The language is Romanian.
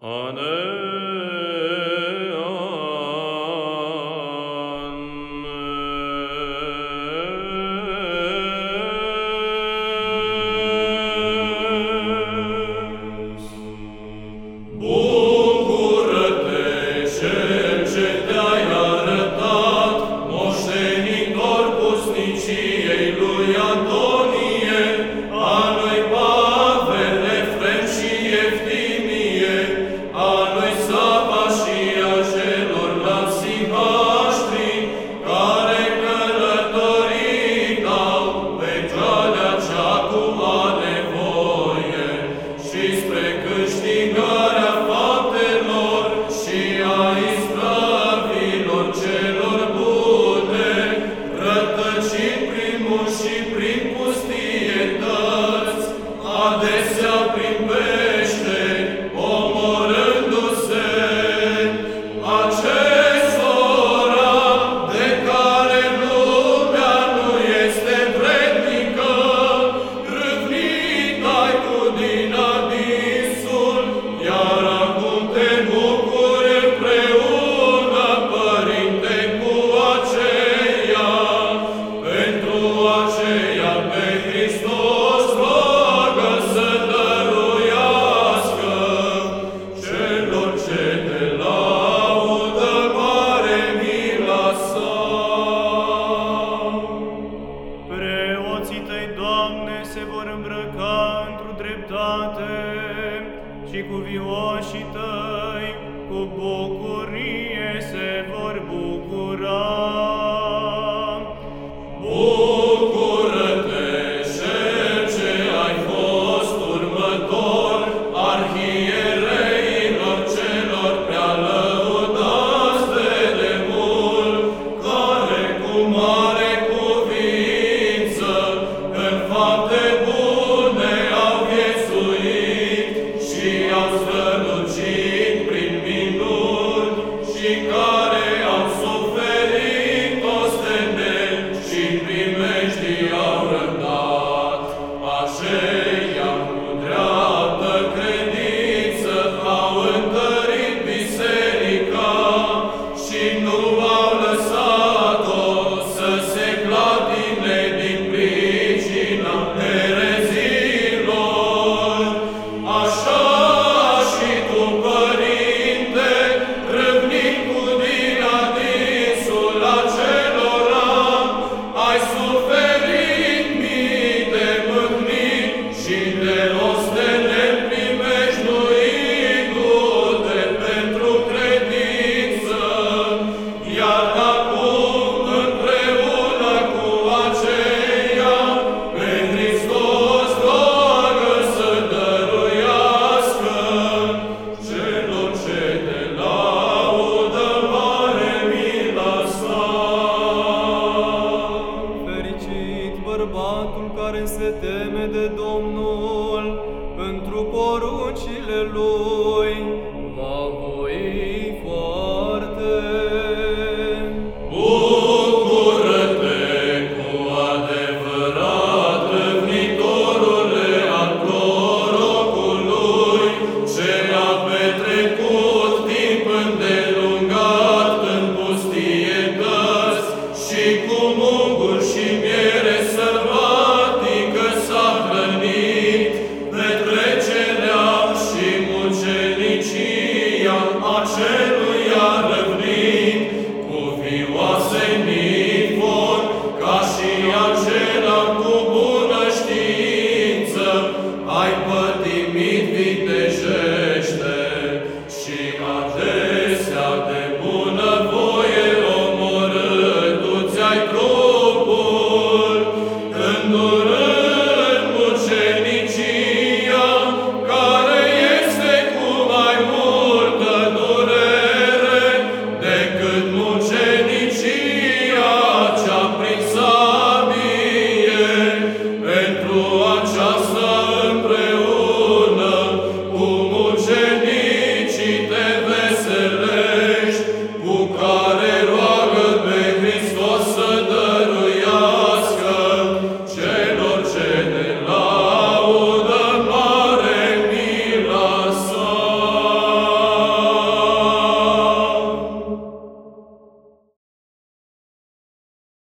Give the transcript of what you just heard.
아멘. in vain. Și cuvioșii tăi cu bucurie of bărbatul care se teme de Domnul, pentru poruncile lui, va voi foarte. Bucură-te cu adevărat, viitorule al prorocului, ce a petrecut timp îndelungat în pustietăți și cu